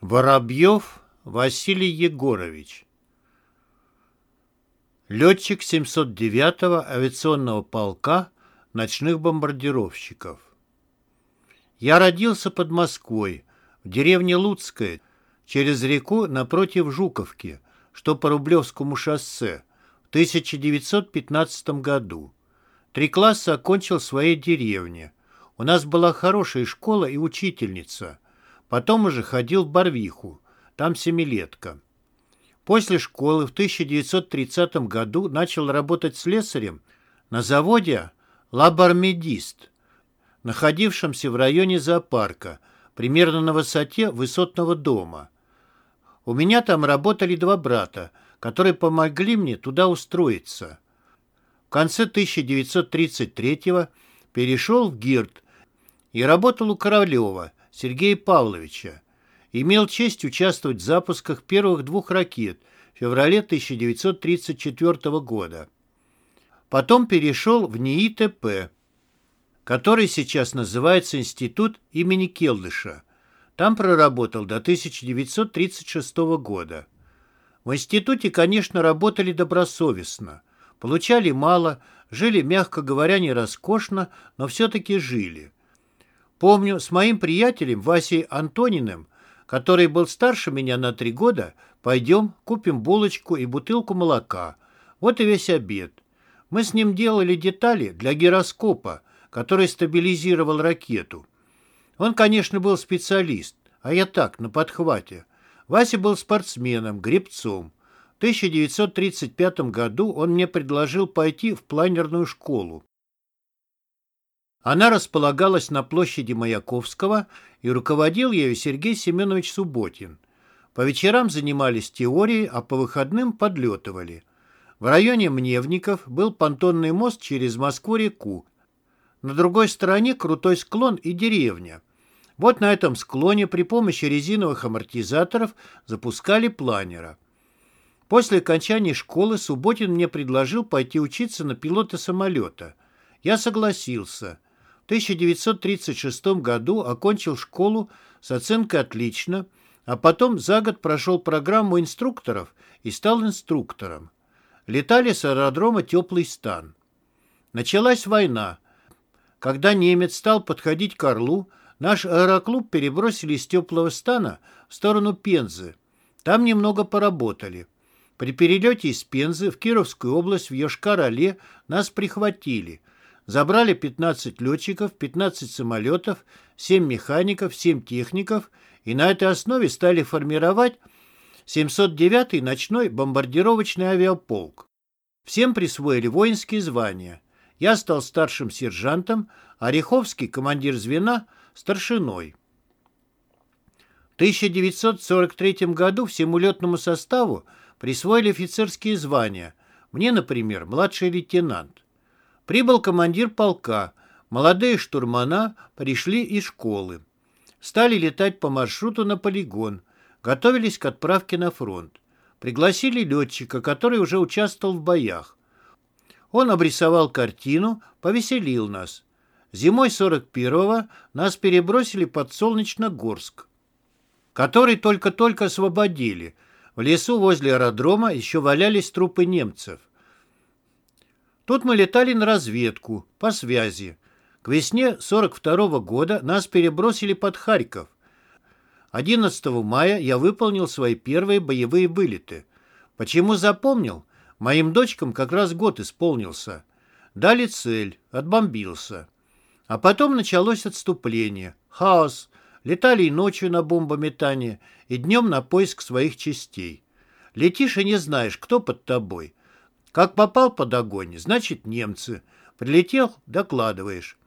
Воробьев Василий Егорович Летчик 709-го авиационного полка ночных бомбардировщиков Я родился под Москвой, в деревне Луцкая, через реку напротив Жуковки, что по Рублевскому шоссе, в 1915 году. Три класса окончил в своей деревне. У нас была хорошая школа и учительница – Потом уже ходил в Барвиху, там семилетка. После школы в 1930 году начал работать слесарем на заводе «Лабармедист», находившемся в районе зоопарка, примерно на высоте высотного дома. У меня там работали два брата, которые помогли мне туда устроиться. В конце 1933 перешел в ГИРД и работал у Королева – Сергея Павловича. Имел честь участвовать в запусках первых двух ракет в феврале 1934 года. Потом перешел в НИИТП, который сейчас называется Институт имени Келдыша. Там проработал до 1936 года. В институте, конечно, работали добросовестно. Получали мало, жили, мягко говоря, не роскошно, но все-таки жили. Помню, с моим приятелем Васей Антониным, который был старше меня на три года, пойдем, купим булочку и бутылку молока. Вот и весь обед. Мы с ним делали детали для гироскопа, который стабилизировал ракету. Он, конечно, был специалист, а я так, на подхвате. Вася был спортсменом, гребцом. В 1935 году он мне предложил пойти в планерную школу. Она располагалась на площади Маяковского, и руководил ею Сергей Семенович Субботин. По вечерам занимались теорией, а по выходным подлетывали. В районе Мневников был понтонный мост через Москву-реку. На другой стороне крутой склон и деревня. Вот на этом склоне при помощи резиновых амортизаторов запускали планера. После окончания школы Субботин мне предложил пойти учиться на пилота самолета. Я согласился. В 1936 году окончил школу с оценкой «отлично», а потом за год прошел программу инструкторов и стал инструктором. Летали с аэродрома «Теплый стан». Началась война. Когда немец стал подходить к Орлу, наш аэроклуб перебросили из «Теплого стана» в сторону Пензы. Там немного поработали. При перелете из Пензы в Кировскую область в Йошкар-Оле нас прихватили – Забрали 15 летчиков, 15 самолетов, 7 механиков, 7 техников и на этой основе стали формировать 709-й ночной бомбардировочный авиаполк. Всем присвоили воинские звания. Я стал старшим сержантом, Риховский, командир звена, старшиной. В 1943 году всему летному составу присвоили офицерские звания. Мне, например, младший лейтенант. Прибыл командир полка. Молодые штурмана пришли из школы. Стали летать по маршруту на полигон. Готовились к отправке на фронт. Пригласили летчика, который уже участвовал в боях. Он обрисовал картину, повеселил нас. Зимой 41-го нас перебросили под Солнечногорск, который только-только освободили. В лесу возле аэродрома еще валялись трупы немцев. Тут мы летали на разведку, по связи. К весне 42 -го года нас перебросили под Харьков. 11 мая я выполнил свои первые боевые вылеты. Почему запомнил? Моим дочкам как раз год исполнился. Дали цель, отбомбился. А потом началось отступление. Хаос. Летали и ночью на бомбометание, и днем на поиск своих частей. Летишь и не знаешь, кто под тобой. Как попал под огонь, значит немцы. Прилетел, докладываешь.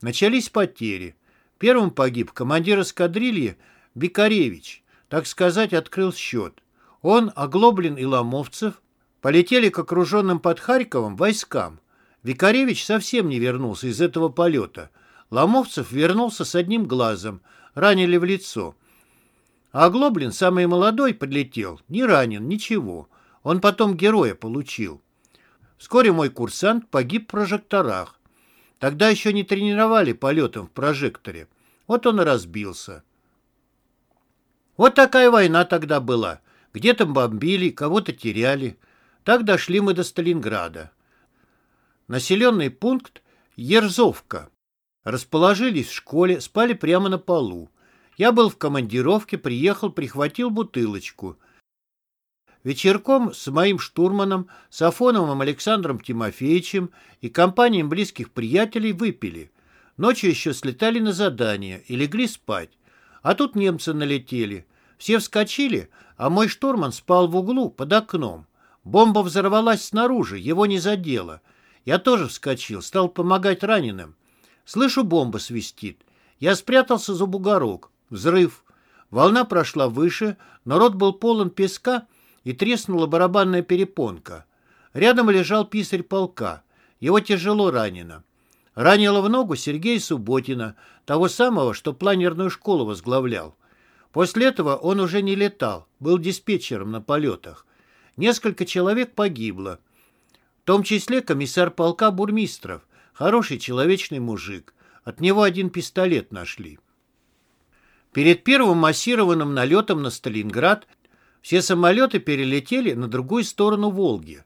Начались потери. Первым погиб командир эскадрильи Бекаревич. Так сказать, открыл счет. Он, Оглоблин и Ломовцев полетели к окруженным под Харьковом войскам. Викаревич совсем не вернулся из этого полета. Ломовцев вернулся с одним глазом, ранили в лицо. А Оглоблин, самый молодой, подлетел, не ранен, ничего. Он потом героя получил. Вскоре мой курсант погиб в прожекторах. Тогда еще не тренировали полетом в прожекторе. Вот он и разбился. Вот такая война тогда была. Где-то бомбили, кого-то теряли. Так дошли мы до Сталинграда. Населенный пункт Ерзовка. Расположились в школе, спали прямо на полу. Я был в командировке, приехал, прихватил бутылочку. Вечерком с моим штурманом, Сафоновым Александром Тимофеевичем и компанией близких приятелей выпили. Ночью еще слетали на задание и легли спать. А тут немцы налетели. Все вскочили, а мой штурман спал в углу под окном. Бомба взорвалась снаружи, его не задело. Я тоже вскочил, стал помогать раненым. Слышу, бомба свистит. Я спрятался за бугорок. Взрыв. Волна прошла выше, но рот был полон песка, и треснула барабанная перепонка. Рядом лежал писарь полка. Его тяжело ранено. Ранило в ногу Сергея Субботина, того самого, что планерную школу возглавлял. После этого он уже не летал, был диспетчером на полетах. Несколько человек погибло. В том числе комиссар полка Бурмистров, хороший человечный мужик. От него один пистолет нашли. Перед первым массированным налетом на Сталинград все самолеты перелетели на другую сторону Волги.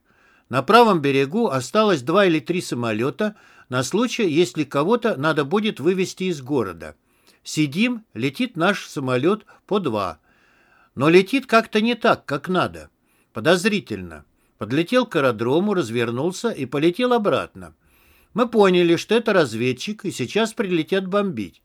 На правом берегу осталось два или три самолета на случай, если кого-то надо будет вывести из города. Сидим, летит наш самолет по два. Но летит как-то не так, как надо. Подозрительно. Подлетел к аэродрому, развернулся и полетел обратно. Мы поняли, что это разведчик, и сейчас прилетят бомбить.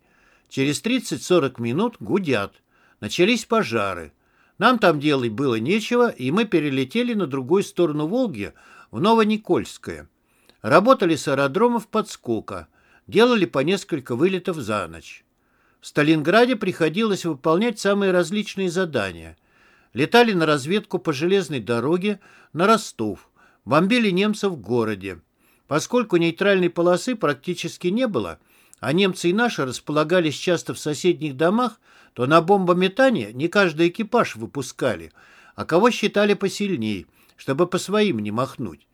Через 30-40 минут гудят. Начались пожары. Нам там делать было нечего, и мы перелетели на другую сторону Волги, в Новоникольское. Работали с аэродромов подскока. Делали по несколько вылетов за ночь. В Сталинграде приходилось выполнять самые различные задания. Летали на разведку по железной дороге на Ростов, бомбили немцев в городе. Поскольку нейтральной полосы практически не было, а немцы и наши располагались часто в соседних домах, то на бомбометание не каждый экипаж выпускали, а кого считали посильней, чтобы по своим не махнуть.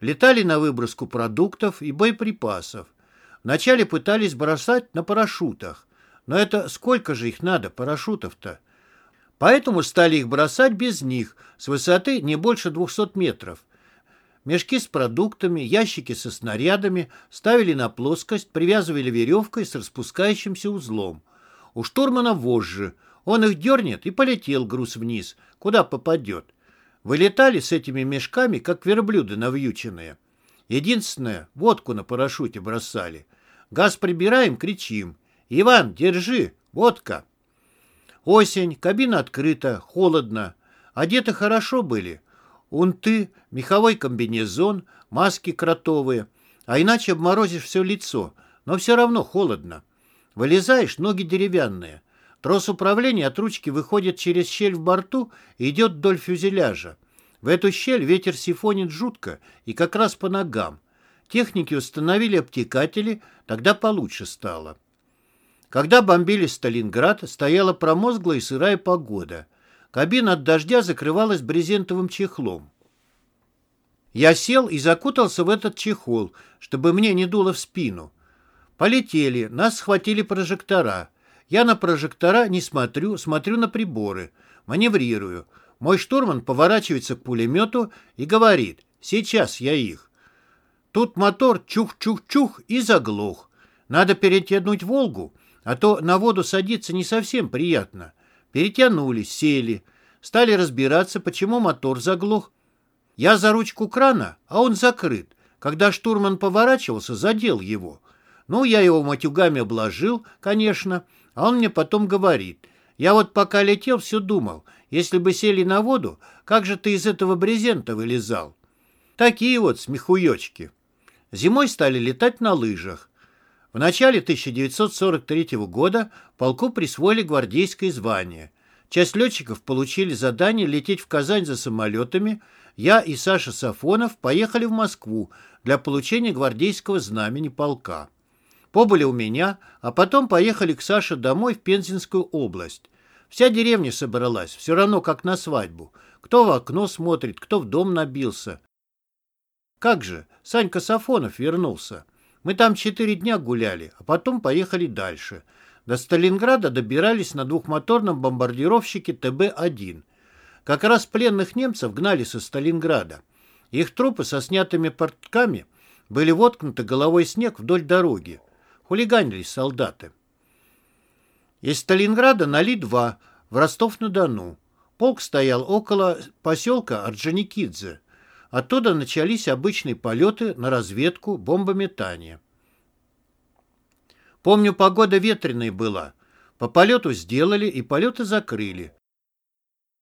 Летали на выброску продуктов и боеприпасов. Вначале пытались бросать на парашютах, но это сколько же их надо, парашютов-то? Поэтому стали их бросать без них, с высоты не больше 200 метров. Мешки с продуктами, ящики со снарядами ставили на плоскость, привязывали веревкой с распускающимся узлом. У штурмана вожжи. Он их дернет и полетел груз вниз, куда попадет. Вылетали с этими мешками, как верблюды навьюченные. Единственное, водку на парашюте бросали. Газ прибираем, кричим. «Иван, держи! Водка!» Осень, кабина открыта, холодно. Одеты хорошо были. Унты, меховой комбинезон, маски кротовые. А иначе обморозишь все лицо, но все равно холодно. Вылезаешь, ноги деревянные. Трос управления от ручки выходит через щель в борту и идет вдоль фюзеляжа. В эту щель ветер сифонит жутко и как раз по ногам. Техники установили обтекатели, тогда получше стало. Когда бомбили Сталинград, стояла промозглая и сырая погода. Кабина от дождя закрывалась брезентовым чехлом. Я сел и закутался в этот чехол, чтобы мне не дуло в спину. Полетели, нас схватили прожектора. Я на прожектора не смотрю, смотрю на приборы. Маневрирую. Мой штурман поворачивается к пулемету и говорит «Сейчас я их». Тут мотор чух-чух-чух и заглох. Надо перетянуть «Волгу», а то на воду садиться не совсем приятно. Перетянулись, сели, стали разбираться, почему мотор заглох. Я за ручку крана, а он закрыт. Когда штурман поворачивался, задел его. Ну, я его матюгами обложил, конечно, а он мне потом говорит. Я вот пока летел, все думал, если бы сели на воду, как же ты из этого брезента вылезал? Такие вот смехуёчки. Зимой стали летать на лыжах. В начале 1943 года полку присвоили гвардейское звание. Часть летчиков получили задание лететь в Казань за самолетами. Я и Саша Сафонов поехали в Москву для получения гвардейского знамени полка. Побыли у меня, а потом поехали к Саше домой в Пензенскую область. Вся деревня собралась, все равно как на свадьбу. Кто в окно смотрит, кто в дом набился. Как же, Санька Сафонов вернулся. Мы там четыре дня гуляли, а потом поехали дальше. До Сталинграда добирались на двухмоторном бомбардировщике ТБ-1. Как раз пленных немцев гнали со Сталинграда. Их трупы со снятыми портками были воткнуты головой снег вдоль дороги. Хулиганились солдаты. Из Сталинграда на Ли-2 в Ростов-на-Дону. Полк стоял около поселка Орджоникидзе. Оттуда начались обычные полеты на разведку, бомбометание. Помню, погода ветреная была. По полету сделали и полеты закрыли.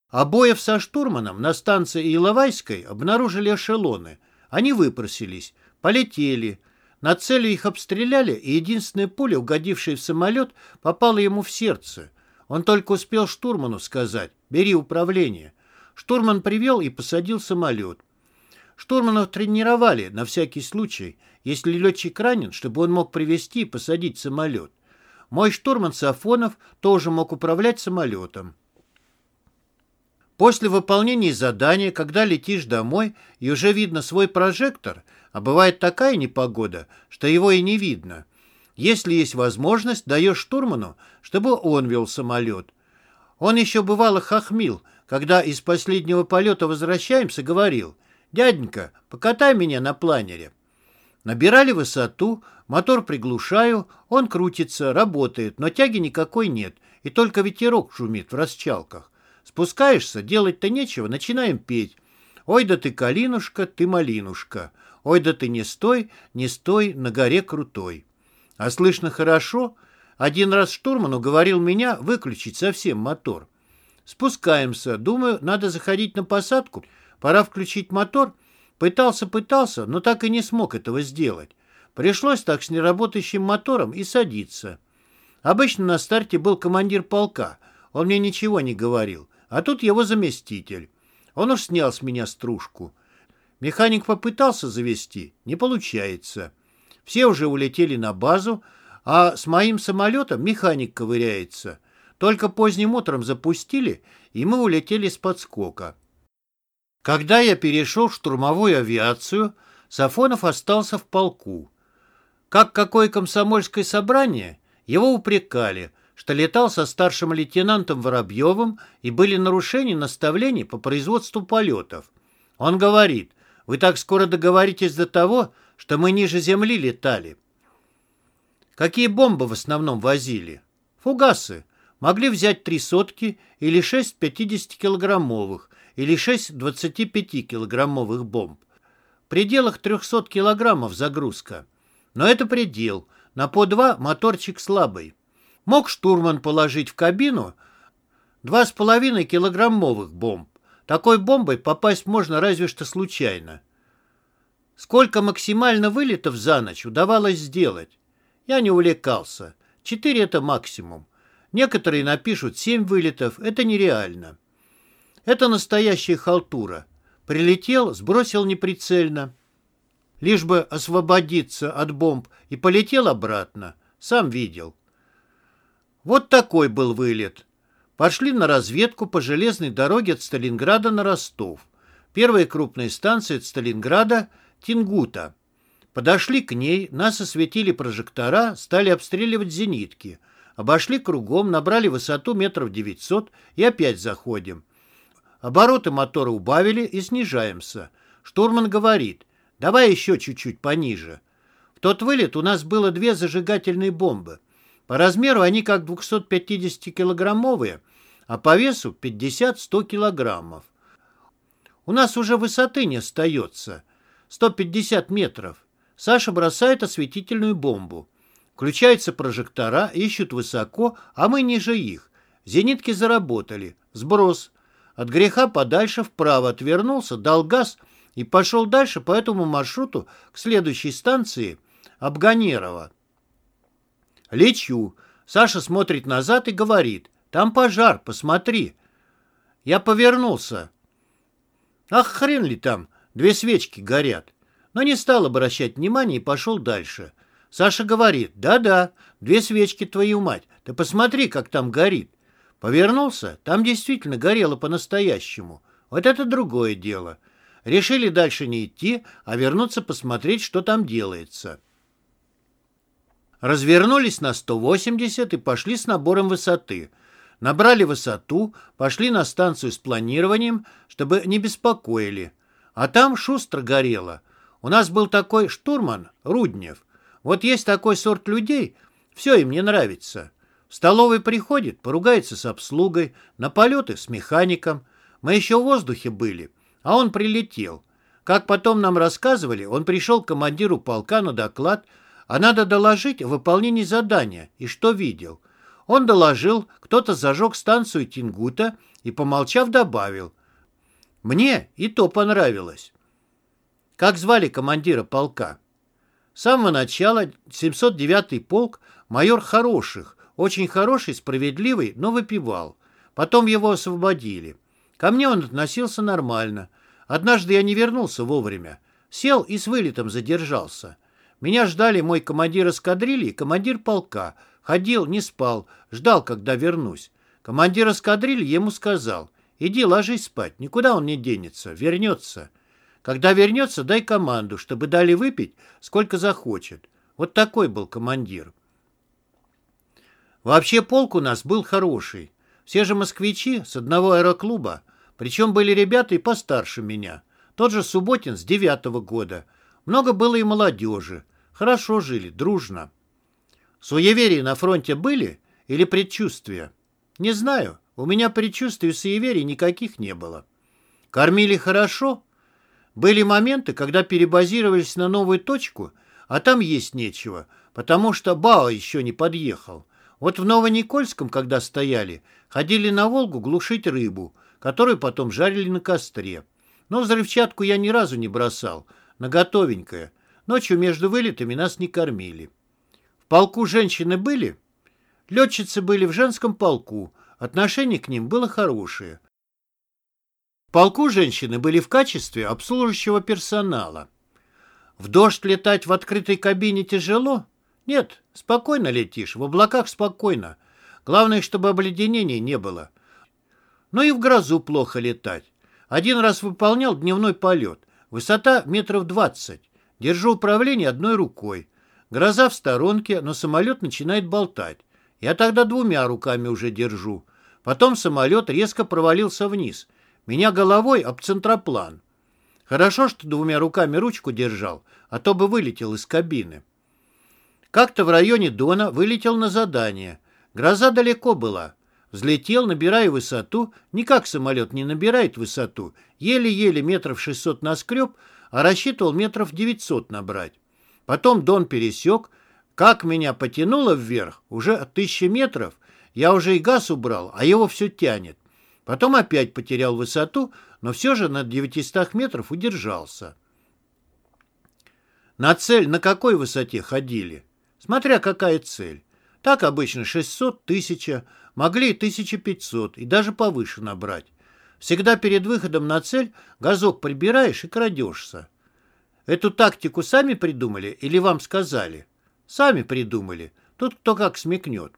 Обоев со штурманом на станции Иловайской обнаружили эшелоны. Они выпросились, полетели. На цели их обстреляли, и единственная пуля, угодившая в самолет, попала ему в сердце. Он только успел штурману сказать «бери управление». Штурман привел и посадил самолет. Штурманов тренировали на всякий случай, если летчик ранен, чтобы он мог привести и посадить самолет. Мой штурман Сафонов тоже мог управлять самолетом. После выполнения задания, когда летишь домой и уже видно свой прожектор, а бывает такая непогода, что его и не видно. Если есть возможность, даешь штурману, чтобы он вел самолет. Он еще бывало хохмил, когда из последнего полета возвращаемся, говорил, «Дяденька, покатай меня на планере». Набирали высоту, мотор приглушаю, он крутится, работает, но тяги никакой нет, и только ветерок шумит в расчалках. Спускаешься, делать-то нечего, начинаем петь. Ой да ты, калинушка, ты малинушка. Ой да ты не стой, не стой, на горе крутой. А слышно хорошо? Один раз штурман уговорил меня выключить совсем мотор. Спускаемся. Думаю, надо заходить на посадку. Пора включить мотор. Пытался-пытался, но так и не смог этого сделать. Пришлось так с неработающим мотором и садиться. Обычно на старте был командир полка. Он мне ничего не говорил. А тут его заместитель. Он уж снял с меня стружку. Механик попытался завести, не получается. Все уже улетели на базу, а с моим самолетом механик ковыряется. Только поздним утром запустили, и мы улетели с подскока. Когда я перешел в штурмовую авиацию, Сафонов остался в полку. Как какое комсомольское собрание, его упрекали, что летал со старшим лейтенантом Воробьевым и были нарушения наставлений по производству полетов. Он говорит, вы так скоро договоритесь до того, что мы ниже земли летали. Какие бомбы в основном возили? Фугасы. Могли взять три сотки или шесть 50-килограммовых, или шесть 25-килограммовых бомб. В пределах 300 килограммов загрузка. Но это предел. На по два моторчик слабый. Мог штурман положить в кабину два с половиной килограммовых бомб. Такой бомбой попасть можно разве что случайно. Сколько максимально вылетов за ночь удавалось сделать? Я не увлекался. Четыре — это максимум. Некоторые напишут семь вылетов. Это нереально. Это настоящая халтура. Прилетел, сбросил неприцельно. Лишь бы освободиться от бомб и полетел обратно. Сам видел. Вот такой был вылет. Пошли на разведку по железной дороге от Сталинграда на Ростов. Первая крупная станция от Сталинграда – Тингута. Подошли к ней, нас осветили прожектора, стали обстреливать зенитки. Обошли кругом, набрали высоту метров 900 и опять заходим. Обороты мотора убавили и снижаемся. Штурман говорит, давай еще чуть-чуть пониже. В тот вылет у нас было две зажигательные бомбы – по размеру они как 250-килограммовые, а по весу 50-100 килограммов. У нас уже высоты не остается. 150 метров. Саша бросает осветительную бомбу. Включаются прожектора, ищут высоко, а мы ниже их. Зенитки заработали. Сброс. От греха подальше вправо отвернулся, дал газ и пошел дальше по этому маршруту к следующей станции Абганерова. Лечу. Саша смотрит назад и говорит, там пожар, посмотри. Я повернулся. Ах, хрен ли там, две свечки горят. Но не стал обращать внимания и пошел дальше. Саша говорит, да-да, две свечки, твою мать, ты посмотри, как там горит. Повернулся, там действительно горело по-настоящему. Вот это другое дело. Решили дальше не идти, а вернуться посмотреть, что там делается. Развернулись на 180 и пошли с набором высоты. Набрали высоту, пошли на станцию с планированием, чтобы не беспокоили. А там шустро горело. У нас был такой штурман, Руднев. Вот есть такой сорт людей, все им не нравится. В столовой приходит, поругается с обслугой, на полеты с механиком. Мы еще в воздухе были, а он прилетел. Как потом нам рассказывали, он пришел к командиру полка на доклад, а надо доложить о выполнении задания и что видел. Он доложил, кто-то зажег станцию Тингута и, помолчав, добавил. Мне и то понравилось. Как звали командира полка? С самого начала 709-й полк майор Хороших, очень хороший, справедливый, но выпивал. Потом его освободили. Ко мне он относился нормально. Однажды я не вернулся вовремя. Сел и с вылетом задержался. Меня ждали мой командир эскадрильи и командир полка. Ходил, не спал, ждал, когда вернусь. Командир эскадрильи ему сказал, иди ложись спать, никуда он не денется, вернется. Когда вернется, дай команду, чтобы дали выпить, сколько захочет. Вот такой был командир. Вообще полк у нас был хороший. Все же москвичи с одного аэроклуба, причем были ребята и постарше меня. Тот же Субботин с девятого года. Много было и молодежи. Хорошо жили, дружно. Суеверия на фронте были или предчувствия? Не знаю. У меня предчувствий и суеверий никаких не было. Кормили хорошо. Были моменты, когда перебазировались на новую точку, а там есть нечего, потому что Бао еще не подъехал. Вот в Новоникольском, когда стояли, ходили на Волгу глушить рыбу, которую потом жарили на костре. Но взрывчатку я ни разу не бросал, на готовенькое. Ночью между вылетами нас не кормили. В полку женщины были? Летчицы были в женском полку, отношение к ним было хорошее. В полку женщины были в качестве обслуживающего персонала. В дождь летать в открытой кабине тяжело? Нет, спокойно летишь, в облаках спокойно. Главное, чтобы обледенения не было. Но и в грозу плохо летать. Один раз выполнял дневной полет. Высота метров двадцать. Держу управление одной рукой. Гроза в сторонке, но самолет начинает болтать. Я тогда двумя руками уже держу. Потом самолет резко провалился вниз. Меня головой об центроплан. Хорошо, что двумя руками ручку держал, а то бы вылетел из кабины. Как-то в районе Дона вылетел на задание. Гроза далеко была. Взлетел, набирая высоту. Никак самолет не набирает высоту. Еле-еле метров шестьсот наскреб, а рассчитывал метров 900 набрать. Потом Дон пересек. Как меня потянуло вверх, уже от тысячи метров, я уже и газ убрал, а его все тянет. Потом опять потерял высоту, но все же на 900 метров удержался. На цель на какой высоте ходили? Смотря какая цель. Так обычно 600, 1000, могли и 1500, и даже повыше набрать. Всегда перед выходом на цель газок прибираешь и крадешься. Эту тактику сами придумали или вам сказали? Сами придумали. Тут кто как смекнет.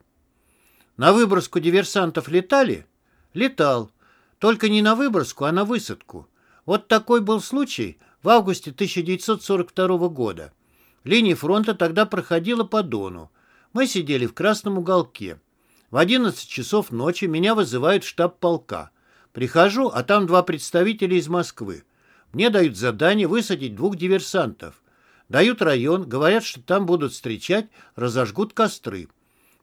На выброску диверсантов летали? Летал. Только не на выброску, а на высадку. Вот такой был случай в августе 1942 года. Линия фронта тогда проходила по Дону. Мы сидели в красном уголке. В 11 часов ночи меня вызывают в штаб полка. Прихожу, а там два представителя из Москвы. Мне дают задание высадить двух диверсантов. Дают район, говорят, что там будут встречать, разожгут костры.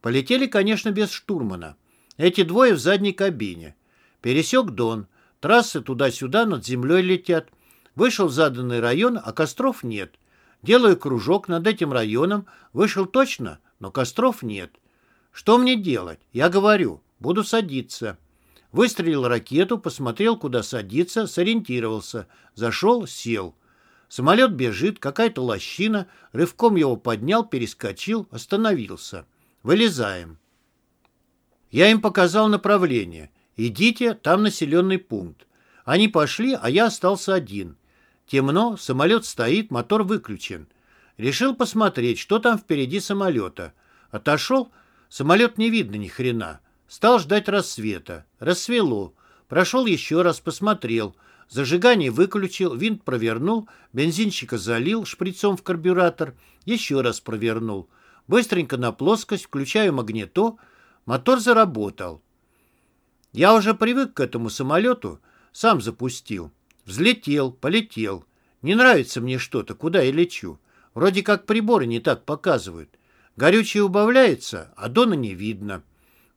Полетели, конечно, без штурмана. Эти двое в задней кабине. Пересек Дон. Трассы туда-сюда над землей летят. Вышел в заданный район, а костров нет. Делаю кружок над этим районом. Вышел точно, но костров нет. Что мне делать? Я говорю, буду садиться. Выстрелил ракету, посмотрел, куда садиться, сориентировался. Зашел, сел. Самолет бежит, какая-то лощина. Рывком его поднял, перескочил, остановился. Вылезаем. Я им показал направление. Идите, там населенный пункт. Они пошли, а я остался один. Темно, самолет стоит, мотор выключен. Решил посмотреть, что там впереди самолета. Отошел, самолет не видно ни хрена. Стал ждать рассвета. Рассвело. Прошел еще раз, посмотрел. Зажигание выключил, винт провернул, бензинчика залил шприцом в карбюратор, еще раз провернул. Быстренько на плоскость, включаю магнито, мотор заработал. Я уже привык к этому самолету, сам запустил. Взлетел, полетел. Не нравится мне что-то, куда я лечу. Вроде как приборы не так показывают. Горючее убавляется, а Дона не видно.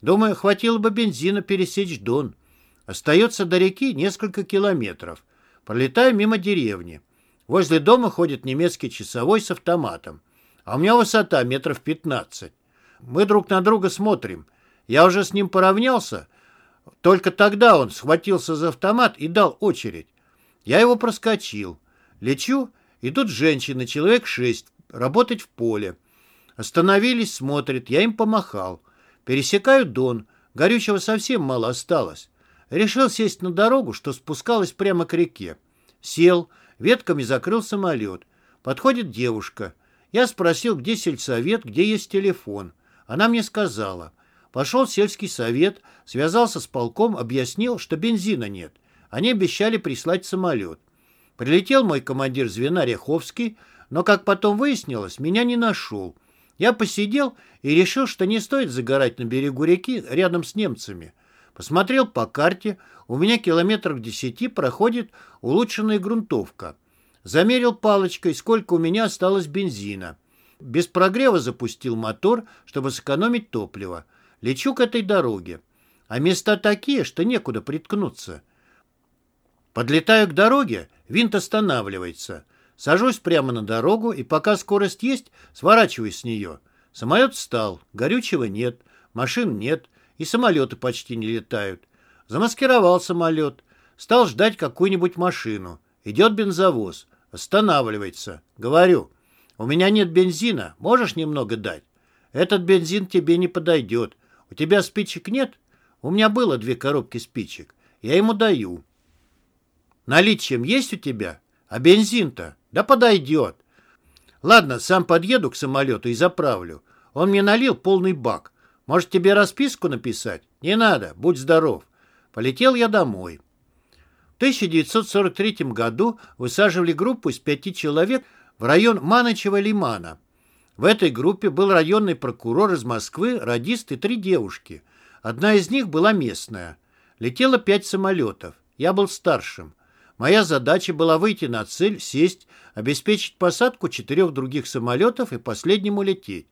Думаю, хватило бы бензина пересечь Дон. Остается до реки несколько километров. Пролетаю мимо деревни. Возле дома ходит немецкий часовой с автоматом. А у меня высота метров пятнадцать. Мы друг на друга смотрим. Я уже с ним поравнялся. Только тогда он схватился за автомат и дал очередь. Я его проскочил. Лечу, и тут женщины, человек шесть, работать в поле. Остановились, смотрят, я им помахал. Пересекаю Дон, горючего совсем мало осталось. Решил сесть на дорогу, что спускалась прямо к реке. Сел, ветками закрыл самолет. Подходит девушка. Я спросил, где сельсовет, где есть телефон. Она мне сказала. Пошел сельский совет, связался с полком, объяснил, что бензина нет. Они обещали прислать самолет. Прилетел мой командир звена Ряховский, но, как потом выяснилось, меня не нашел. Я посидел и решил, что не стоит загорать на берегу реки рядом с немцами. Посмотрел по карте, у меня километров десяти проходит улучшенная грунтовка. Замерил палочкой, сколько у меня осталось бензина. Без прогрева запустил мотор, чтобы сэкономить топливо. Лечу к этой дороге. А места такие, что некуда приткнуться. Подлетаю к дороге, винт останавливается. Сажусь прямо на дорогу, и пока скорость есть, сворачиваю с нее. Самолет встал, горючего нет, машин нет, и самолеты почти не летают. Замаскировал самолет, стал ждать какую-нибудь машину. Идет бензовоз, останавливается. Говорю, у меня нет бензина, можешь немного дать? Этот бензин тебе не подойдет. У тебя спичек нет? У меня было две коробки спичек. Я ему даю. Наличием есть у тебя? А бензин-то? Да подойдет. Ладно, сам подъеду к самолету и заправлю. Он мне налил полный бак. Может, тебе расписку написать? Не надо, будь здоров. Полетел я домой. В 1943 году высаживали группу из пяти человек в район Маночева лимана. В этой группе был районный прокурор из Москвы, радист и три девушки. Одна из них была местная. Летело пять самолетов. Я был старшим. Моя задача была выйти на цель, сесть, обеспечить посадку четырех других самолетов и последнему лететь.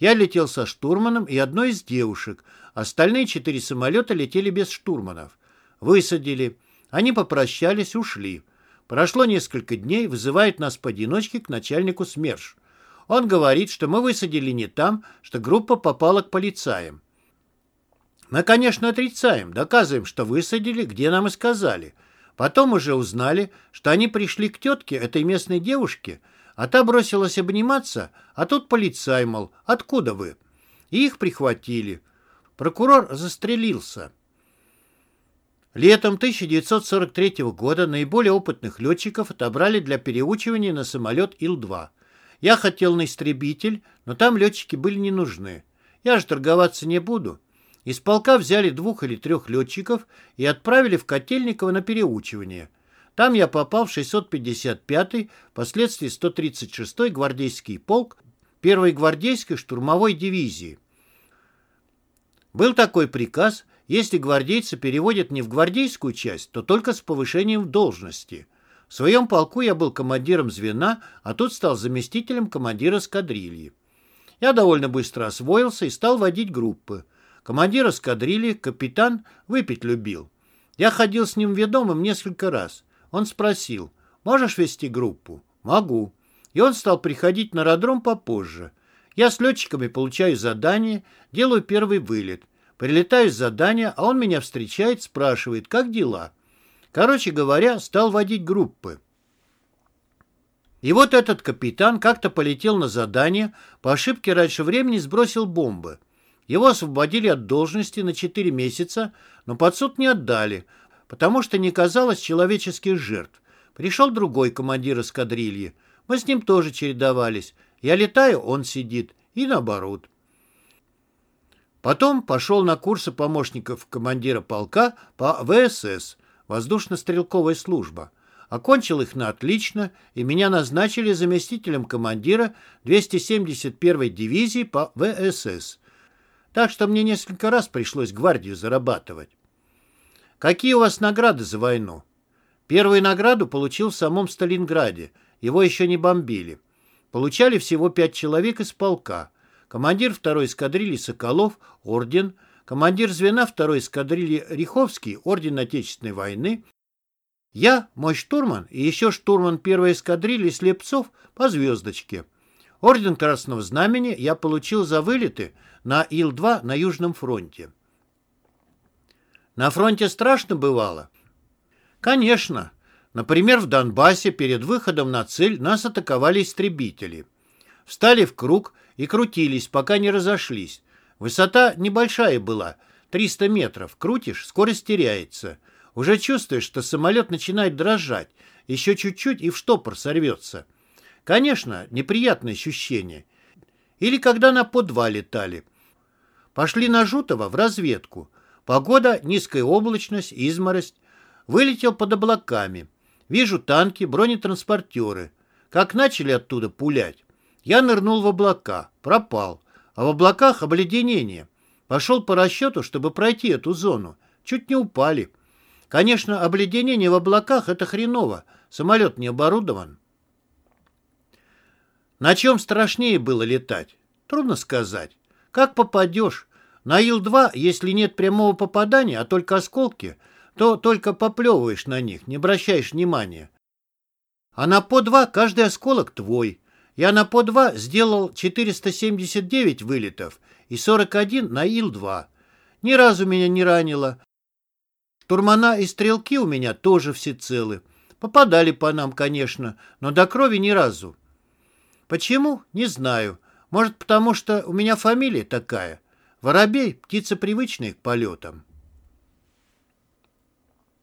Я летел со штурманом и одной из девушек. Остальные четыре самолета летели без штурманов. Высадили. Они попрощались, ушли. Прошло несколько дней, вызывает нас поодиночке к начальнику СМЕРШ. Он говорит, что мы высадили не там, что группа попала к полицаям. Мы, конечно, отрицаем, доказываем, что высадили, где нам и сказали – Потом уже узнали, что они пришли к тетке этой местной девушки, а та бросилась обниматься, а тут полицай, мол, откуда вы? И их прихватили. Прокурор застрелился. Летом 1943 года наиболее опытных летчиков отобрали для переучивания на самолет Ил-2. Я хотел на истребитель, но там летчики были не нужны. Я же торговаться не буду. Из полка взяли двух или трех летчиков и отправили в Котельниково на переучивание. Там я попал в 655-й, впоследствии 136-й гвардейский полк 1-й гвардейской штурмовой дивизии. Был такой приказ, если гвардейцы переводят не в гвардейскую часть, то только с повышением в должности. В своем полку я был командиром звена, а тут стал заместителем командира эскадрильи. Я довольно быстро освоился и стал водить группы. Командир эскадрильи, капитан, выпить любил. Я ходил с ним ведомым несколько раз. Он спросил, можешь вести группу? Могу. И он стал приходить на аэродром попозже. Я с летчиками получаю задание, делаю первый вылет. Прилетаю с задания, а он меня встречает, спрашивает, как дела. Короче говоря, стал водить группы. И вот этот капитан как-то полетел на задание, по ошибке раньше времени сбросил бомбы. Его освободили от должности на 4 месяца, но под суд не отдали, потому что не казалось человеческих жертв. Пришел другой командир эскадрильи. Мы с ним тоже чередовались. Я летаю, он сидит. И наоборот. Потом пошел на курсы помощников командира полка по ВСС, воздушно-стрелковая служба. Окончил их на отлично, и меня назначили заместителем командира 271-й дивизии по ВСС. Так что мне несколько раз пришлось гвардию зарабатывать. Какие у вас награды за войну? Первую награду получил в самом Сталинграде. Его еще не бомбили. Получали всего пять человек из полка. Командир второй эскадрильи Соколов – орден. Командир звена второй эскадрильи Риховский – орден Отечественной войны. Я, мой штурман и еще штурман первой эскадрильи Слепцов по звездочке. Орден Красного Знамени я получил за вылеты на Ил-2 на Южном фронте. На фронте страшно бывало? Конечно. Например, в Донбассе перед выходом на цель нас атаковали истребители. Встали в круг и крутились, пока не разошлись. Высота небольшая была, 300 метров. Крутишь, скорость теряется. Уже чувствуешь, что самолет начинает дрожать. Еще чуть-чуть и в штопор сорвется. Конечно, неприятное ощущение. Или когда на по-2 летали. Пошли на Жутово в разведку. Погода, низкая облачность, изморость. Вылетел под облаками. Вижу танки, бронетранспортеры. Как начали оттуда пулять. Я нырнул в облака, пропал. А в облаках обледенение. Пошел по расчету, чтобы пройти эту зону. Чуть не упали. Конечно, обледенение в облаках — это хреново. Самолет не оборудован. На чем страшнее было летать? Трудно сказать. Как попадешь? На Ил-2, если нет прямого попадания, а только осколки, то только поплевываешь на них, не обращаешь внимания. А на По-2 каждый осколок твой. Я на По-2 сделал 479 вылетов и 41 на Ил-2. Ни разу меня не ранило. Турмана и стрелки у меня тоже все целы. Попадали по нам, конечно, но до крови ни разу. Почему? Не знаю. Может, потому что у меня фамилия такая. Воробей – птица привычная к полетам.